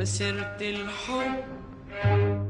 وسيرة الحب.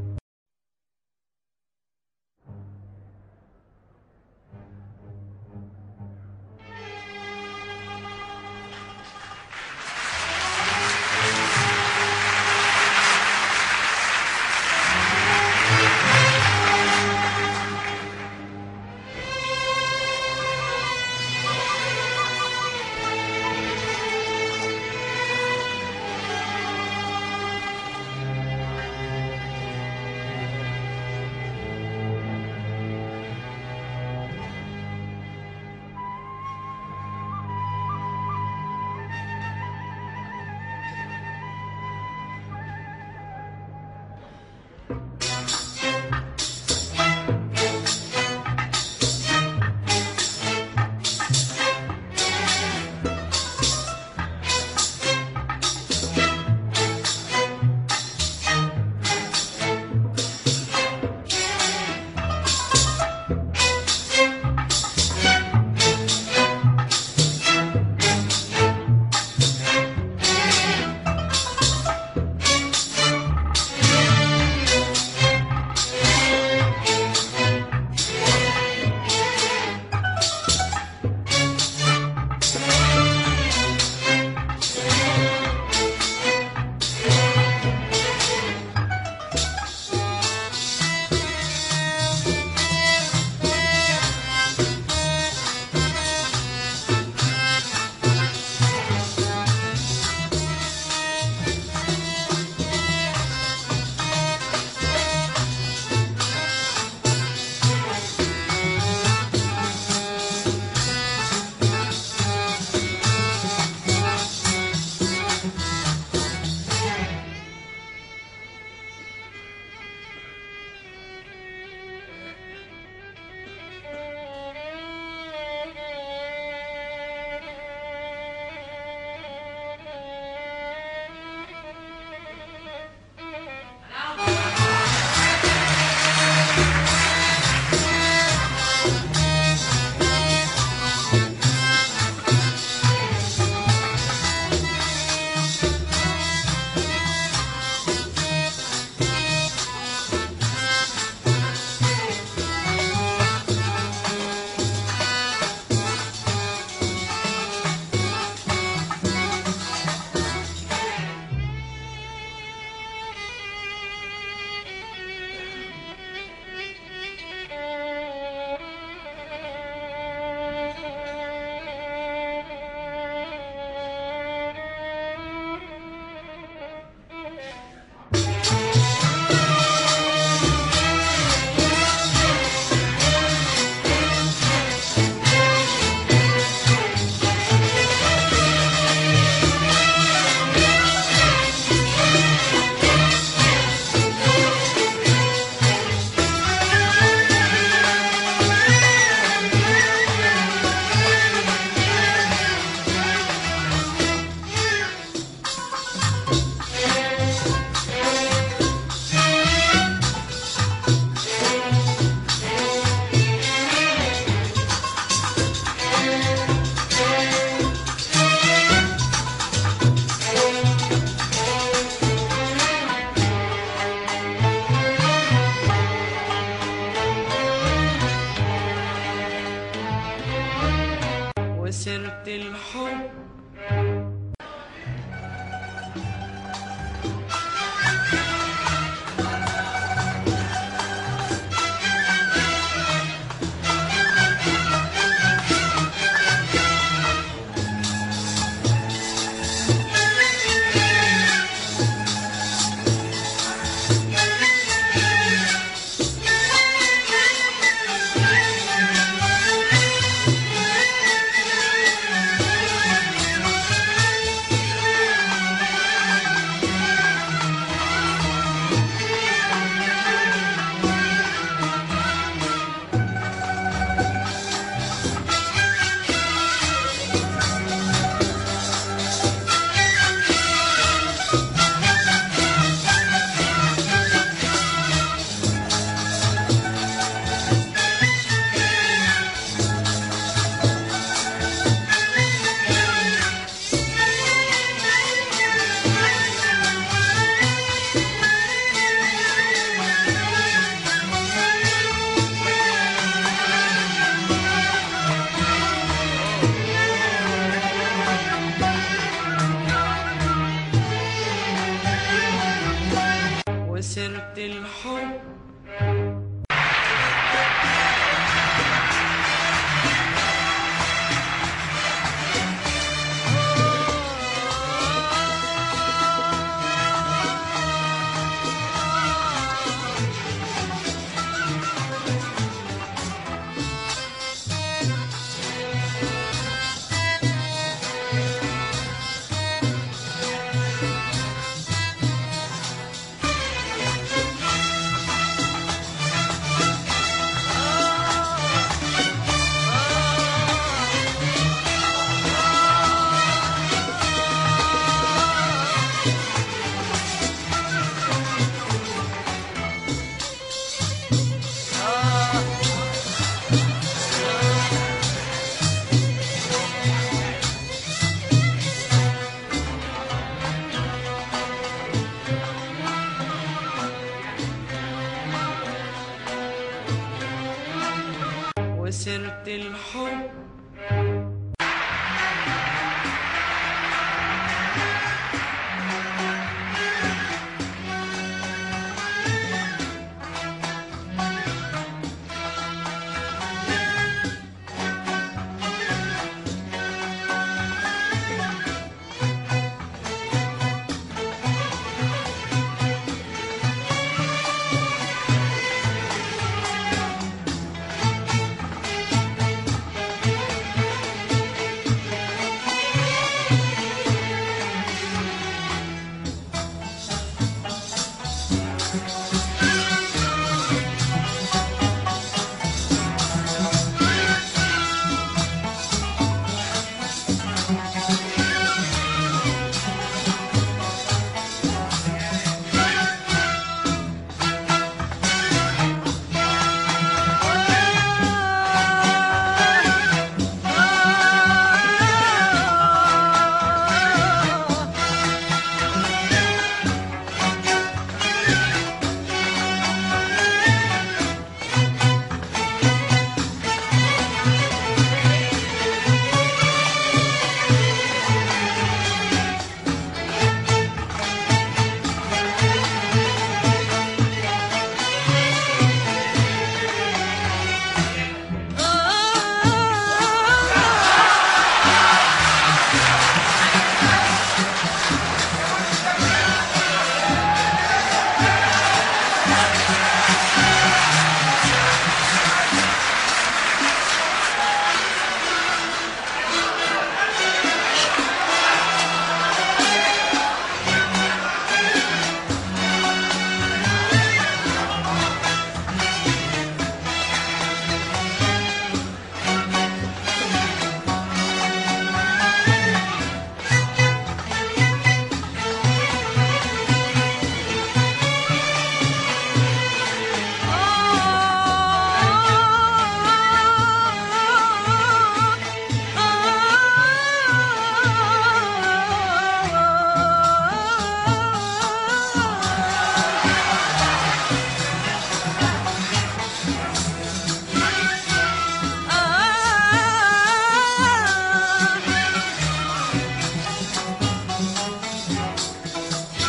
Música